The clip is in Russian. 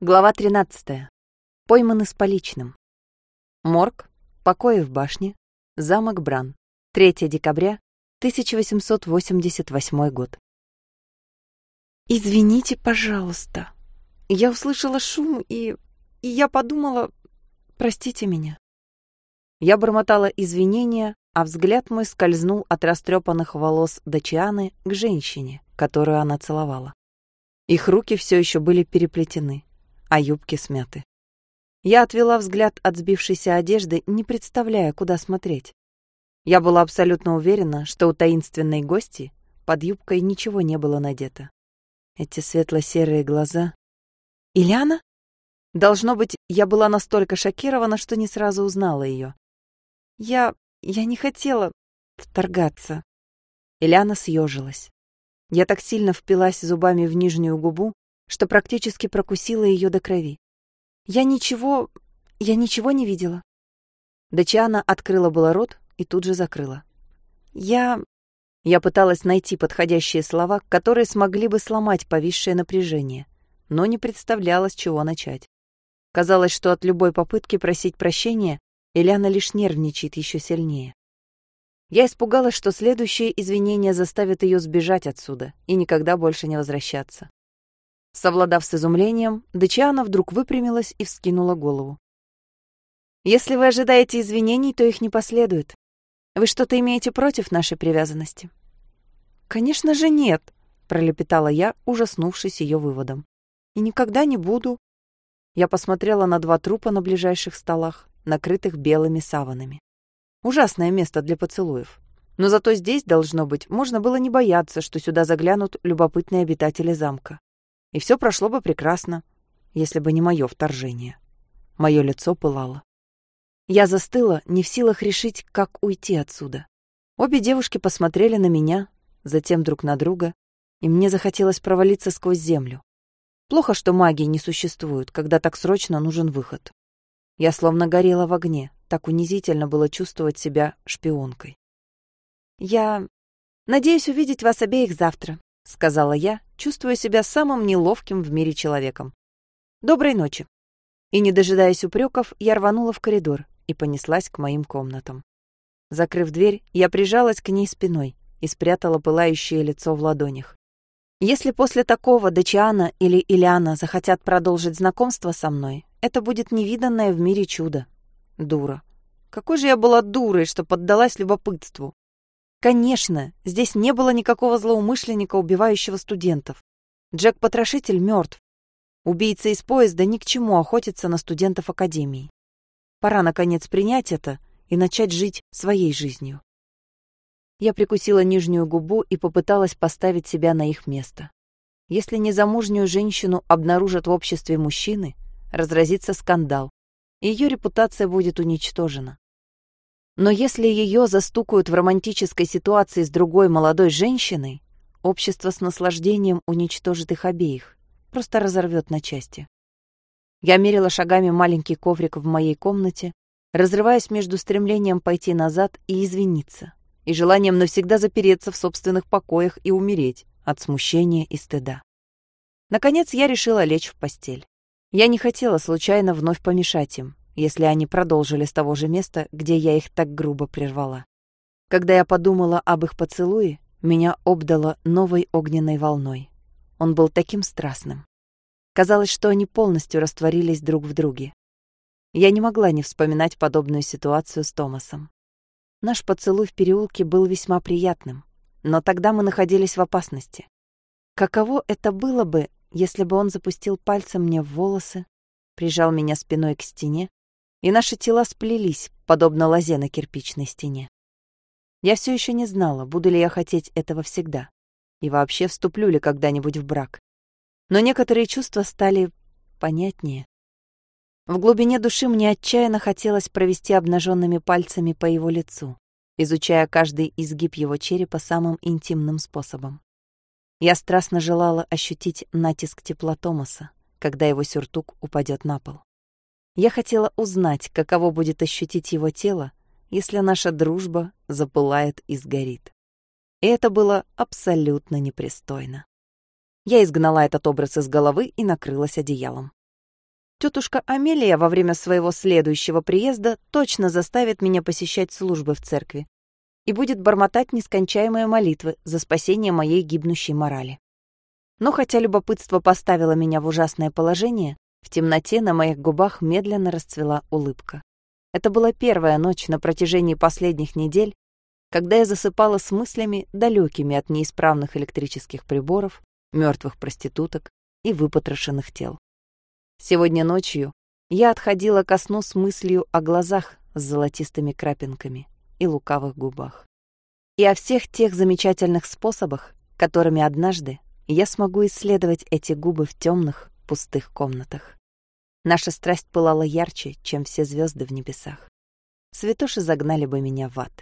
Глава 13. Пойманы с поличным. Морг, покои в башне, замок Бран. 3 декабря 1888 год. «Извините, пожалуйста. Я услышала шум, и... и я подумала... Простите меня». Я бормотала извинения, а взгляд мой скользнул от растрепанных волос Дачианы к женщине, которую она целовала. Их руки все еще были переплетены, а юбки смяты. Я отвела взгляд от сбившейся одежды, не представляя, куда смотреть. Я была абсолютно уверена, что у таинственной гости под юбкой ничего не было надето. Эти светло-серые глаза... Ильяна? Должно быть, я была настолько шокирована, что не сразу узнала ее. Я... я не хотела вторгаться. Ильяна съежилась. Я так сильно впилась зубами в нижнюю губу, что практически прокусила ее до крови. Я ничего... я ничего не видела. Дачиана открыла было рот и тут же закрыла. Я... Я пыталась найти подходящие слова, которые смогли бы сломать повисшее напряжение, но не представляла, с чего начать. Казалось, что от любой попытки просить прощения Ильяна лишь нервничает еще сильнее. Я испугалась, что следующее извинение заставит ее сбежать отсюда и никогда больше не возвращаться. Совладав с изумлением, Дачиана вдруг выпрямилась и вскинула голову. «Если вы ожидаете извинений, то их не последует. Вы что-то имеете против нашей привязанности?» «Конечно же нет», — пролепетала я, ужаснувшись ее выводом. «И никогда не буду». Я посмотрела на два трупа на ближайших столах, накрытых белыми саванами. Ужасное место для поцелуев. Но зато здесь, должно быть, можно было не бояться, что сюда заглянут любопытные обитатели замка. И все прошло бы прекрасно, если бы не мое вторжение. Мое лицо пылало. Я застыла, не в силах решить, как уйти отсюда. Обе девушки посмотрели на меня, затем друг на друга, и мне захотелось провалиться сквозь землю. Плохо, что магии не существует, когда так срочно нужен выход. Я словно горела в огне, так унизительно было чувствовать себя шпионкой. «Я надеюсь увидеть вас обеих завтра», — сказала я, чувствуя себя самым неловким в мире человеком. «Доброй ночи». И, не дожидаясь упреков, я рванула в коридор, и понеслась к моим комнатам. Закрыв дверь, я прижалась к ней спиной и спрятала пылающее лицо в ладонях. Если после такого Дачиана или Ильяна захотят продолжить знакомство со мной, это будет невиданное в мире чудо. Дура. Какой же я была дурой, что поддалась любопытству. Конечно, здесь не было никакого злоумышленника, убивающего студентов. Джек-потрошитель мертв. Убийца из поезда ни к чему охотится на студентов Академии. Пора, наконец, принять это и начать жить своей жизнью. Я прикусила нижнюю губу и попыталась поставить себя на их место. Если незамужнюю женщину обнаружат в обществе мужчины, разразится скандал, и ее репутация будет уничтожена. Но если ее застукают в романтической ситуации с другой молодой женщиной, общество с наслаждением уничтожит их обеих, просто разорвет на части. Я мерила шагами маленький коврик в моей комнате, разрываясь между стремлением пойти назад и извиниться, и желанием навсегда запереться в собственных покоях и умереть от смущения и стыда. Наконец я решила лечь в постель. Я не хотела случайно вновь помешать им, если они продолжили с того же места, где я их так грубо прервала. Когда я подумала об их поцелуе, меня обдало новой огненной волной. Он был таким страстным. Казалось, что они полностью растворились друг в друге. Я не могла не вспоминать подобную ситуацию с Томасом. Наш поцелуй в переулке был весьма приятным, но тогда мы находились в опасности. Каково это было бы, если бы он запустил пальцем мне в волосы, прижал меня спиной к стене, и наши тела сплелись, подобно лозе на кирпичной стене. Я все еще не знала, буду ли я хотеть этого всегда, и вообще вступлю ли когда-нибудь в брак но некоторые чувства стали понятнее. В глубине души мне отчаянно хотелось провести обнаженными пальцами по его лицу, изучая каждый изгиб его черепа самым интимным способом. Я страстно желала ощутить натиск тепла Томаса, когда его сюртук упадет на пол. Я хотела узнать, каково будет ощутить его тело, если наша дружба запылает и сгорит. И это было абсолютно непристойно. Я изгнала этот образ из головы и накрылась одеялом. Тетушка Амелия во время своего следующего приезда точно заставит меня посещать службы в церкви и будет бормотать нескончаемые молитвы за спасение моей гибнущей морали. Но хотя любопытство поставило меня в ужасное положение, в темноте на моих губах медленно расцвела улыбка. Это была первая ночь на протяжении последних недель, когда я засыпала с мыслями, далекими от неисправных электрических приборов, мертвых проституток и выпотрошенных тел. Сегодня ночью я отходила ко сну с мыслью о глазах с золотистыми крапинками и лукавых губах. И о всех тех замечательных способах, которыми однажды я смогу исследовать эти губы в темных, пустых комнатах. Наша страсть пылала ярче, чем все звезды в небесах. Святоши загнали бы меня в ад.